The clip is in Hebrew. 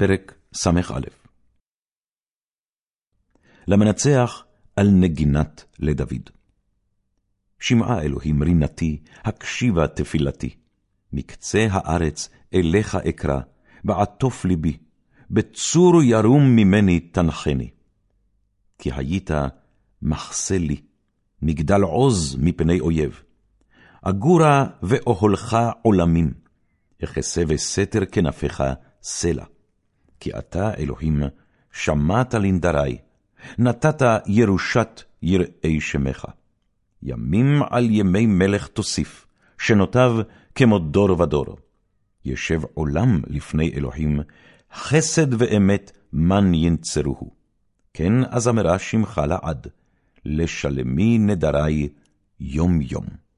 פרק ס"א למנצח על נגינת לדוד. שמעה אלוהים רינתי, הקשיבה תפילתי. מקצה הארץ אליך אקרא, בעטוף ליבי, בצור ירום ממני תנחני. כי היית מחסה לי, מגדל עוז מפני אויב. אגורה ואוהלך עולמים, אכסה וסתר כנפיך סלע. כי אתה, אלוהים, שמעת לנדרי, נתת ירושת יראי שמך. ימים על ימי מלך תוסיף, שנותיו כמו דור ודור. ישב עולם לפני אלוהים, חסד ואמת מן ינצרוהו. כן אזמרה שמך לעד, לשלמי נדרי יום יום.